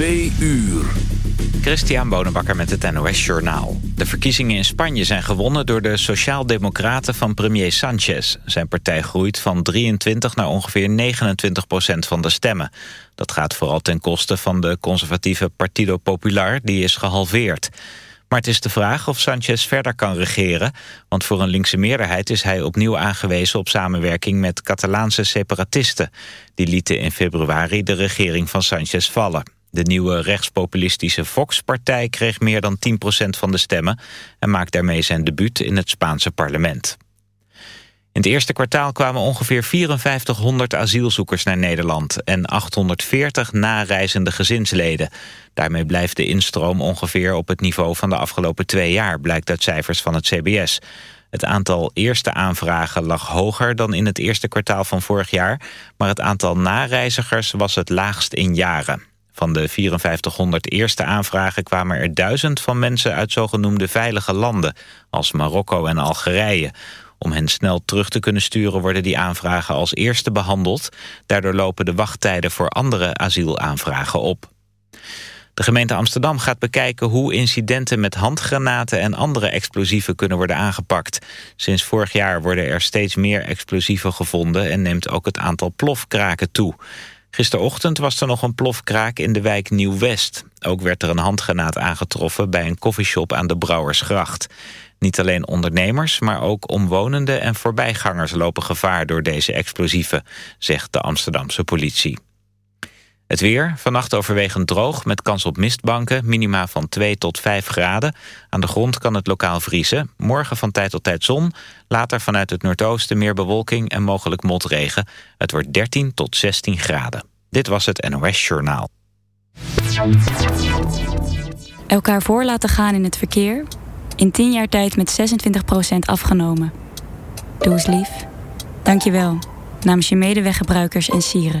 Twee uur. Christian Bonenbakker met het NOS Journaal. De verkiezingen in Spanje zijn gewonnen door de Sociaal-Democraten van premier Sanchez. Zijn partij groeit van 23 naar ongeveer 29 procent van de stemmen. Dat gaat vooral ten koste van de conservatieve Partido Popular, die is gehalveerd. Maar het is de vraag of Sanchez verder kan regeren... want voor een linkse meerderheid is hij opnieuw aangewezen... op samenwerking met Catalaanse separatisten. Die lieten in februari de regering van Sanchez vallen. De nieuwe rechtspopulistische Vox-partij kreeg meer dan 10% van de stemmen... en maakt daarmee zijn debuut in het Spaanse parlement. In het eerste kwartaal kwamen ongeveer 5400 asielzoekers naar Nederland... en 840 nareizende gezinsleden. Daarmee blijft de instroom ongeveer op het niveau van de afgelopen twee jaar... blijkt uit cijfers van het CBS. Het aantal eerste aanvragen lag hoger dan in het eerste kwartaal van vorig jaar... maar het aantal nareizigers was het laagst in jaren. Van de 5400 eerste aanvragen kwamen er duizend van mensen uit zogenoemde veilige landen... als Marokko en Algerije... Om hen snel terug te kunnen sturen worden die aanvragen als eerste behandeld. Daardoor lopen de wachttijden voor andere asielaanvragen op. De gemeente Amsterdam gaat bekijken hoe incidenten met handgranaten en andere explosieven kunnen worden aangepakt. Sinds vorig jaar worden er steeds meer explosieven gevonden en neemt ook het aantal plofkraken toe. Gisterochtend was er nog een plofkraak in de wijk Nieuw-West. Ook werd er een handgranaat aangetroffen bij een koffieshop aan de Brouwersgracht. Niet alleen ondernemers, maar ook omwonenden en voorbijgangers lopen gevaar door deze explosieven, zegt de Amsterdamse politie. Het weer, vannacht overwegend droog met kans op mistbanken, minima van 2 tot 5 graden. Aan de grond kan het lokaal vriezen. Morgen van tijd tot tijd zon, later vanuit het noordoosten meer bewolking en mogelijk motregen. Het wordt 13 tot 16 graden. Dit was het NOS Journaal. Elkaar voor laten gaan in het verkeer in 10 jaar tijd met 26% afgenomen. Doe eens lief. Dank je wel. Namens je medeweggebruikers en sieren.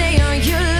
Stay on your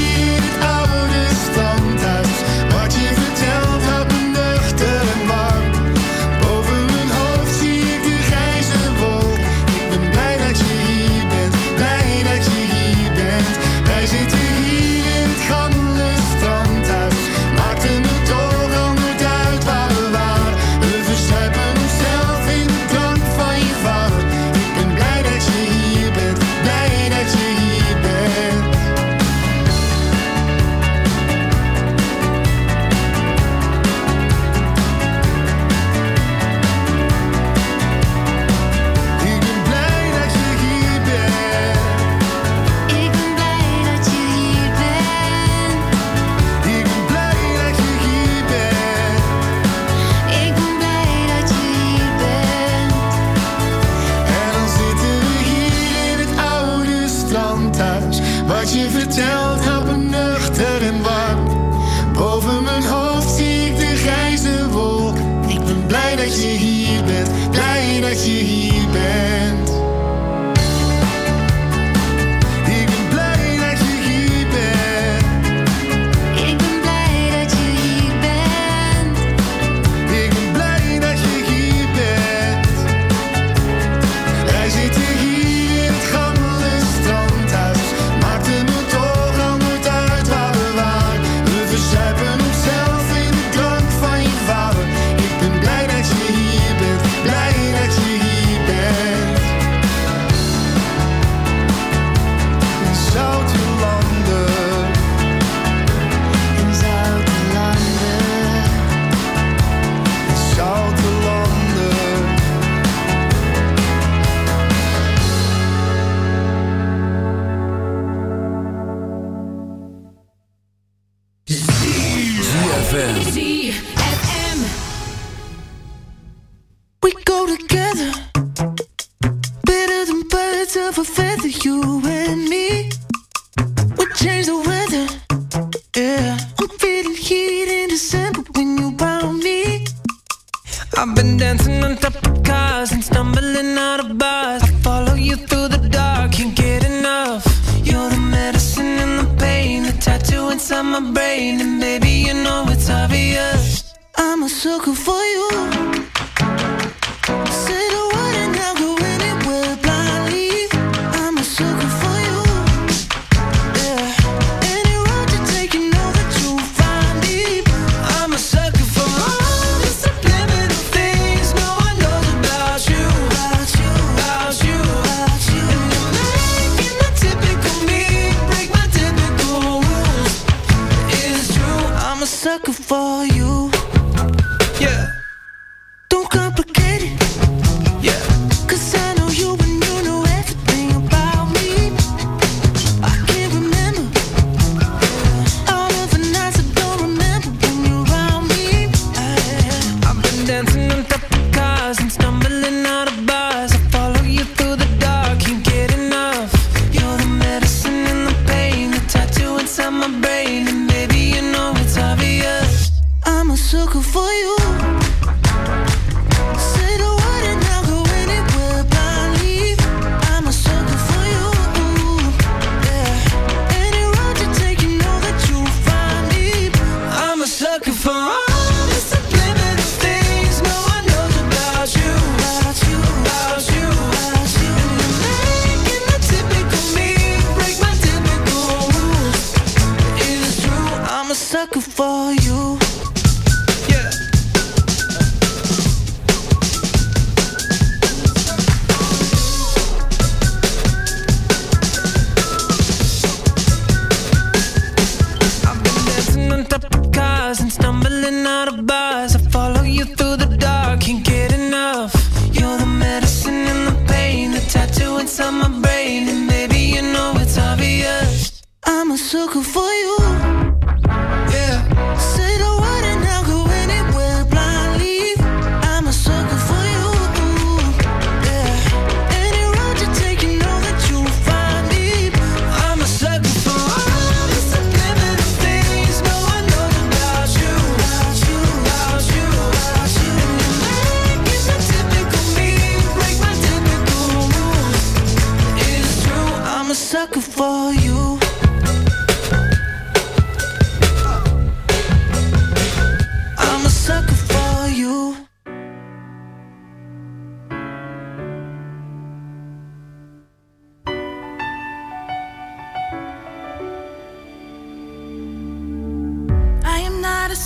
Seven.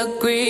Disagree.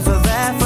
for that.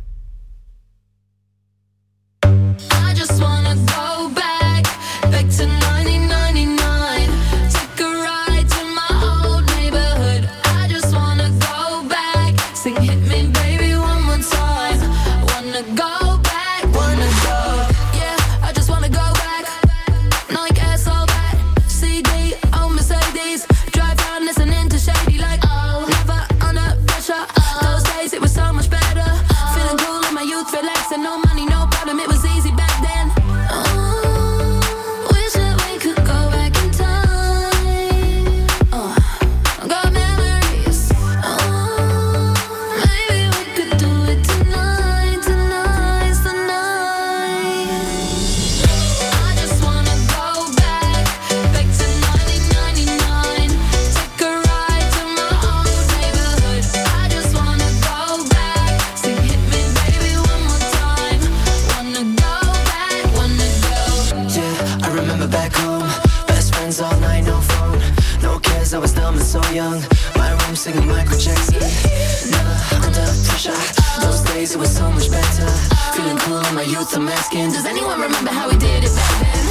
the microchecks. Never under pressure. Those days it was so much better. Feeling cool in my youth, I'm asking, does anyone remember how we did it back then?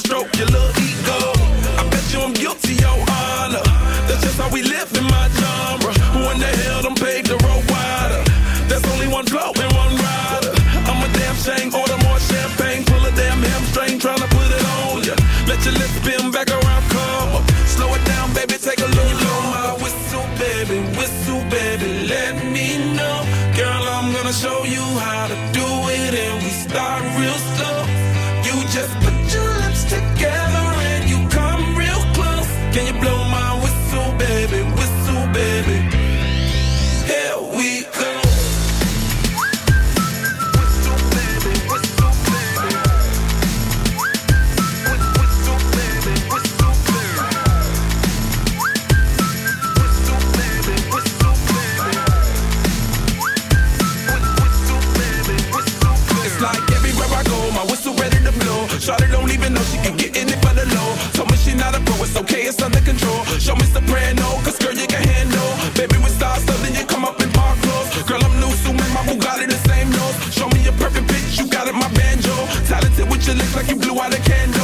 stroke your love. Baby, we stars, something, you come up in park clothes. Girl, I'm new, so my Bugatti the same nose. Show me a perfect pitch, you got it, my banjo. Talented with your lips like you blew out a candle.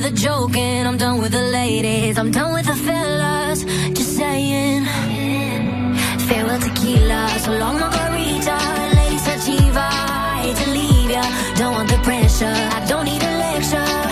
with the joking, I'm done with the ladies, I'm done with the fellas. Just saying, farewell tequila, so long margarita, lady sativa. I hate to leave ya, don't want the pressure, I don't need a lecture.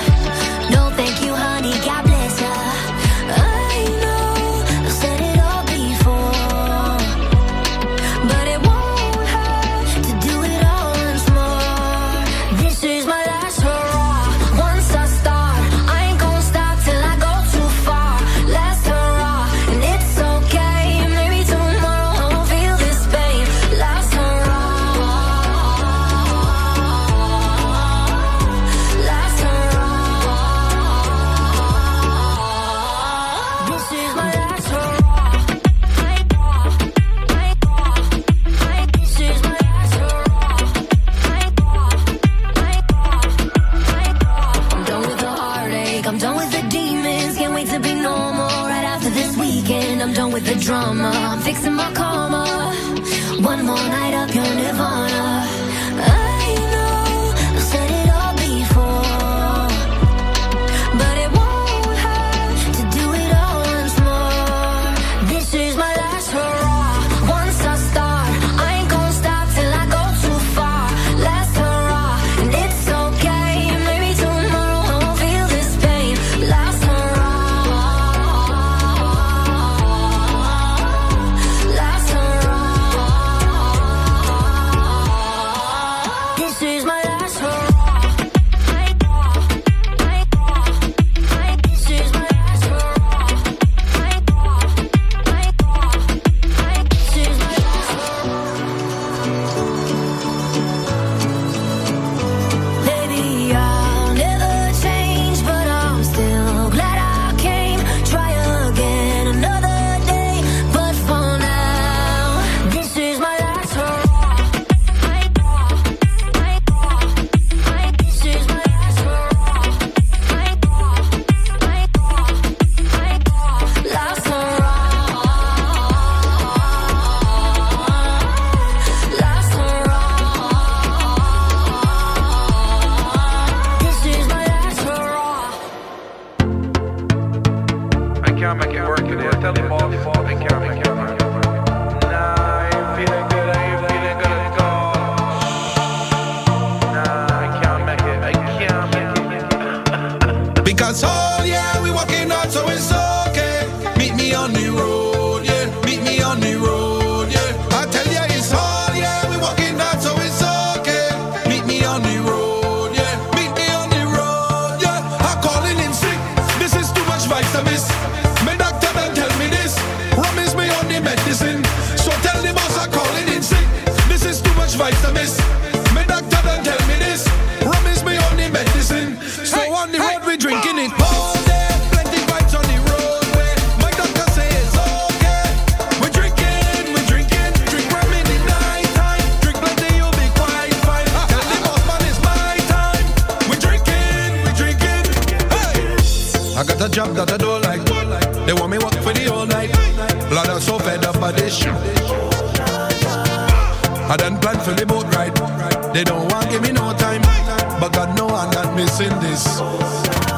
in this.